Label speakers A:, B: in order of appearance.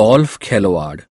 A: golf খেলোয়াড়